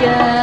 saja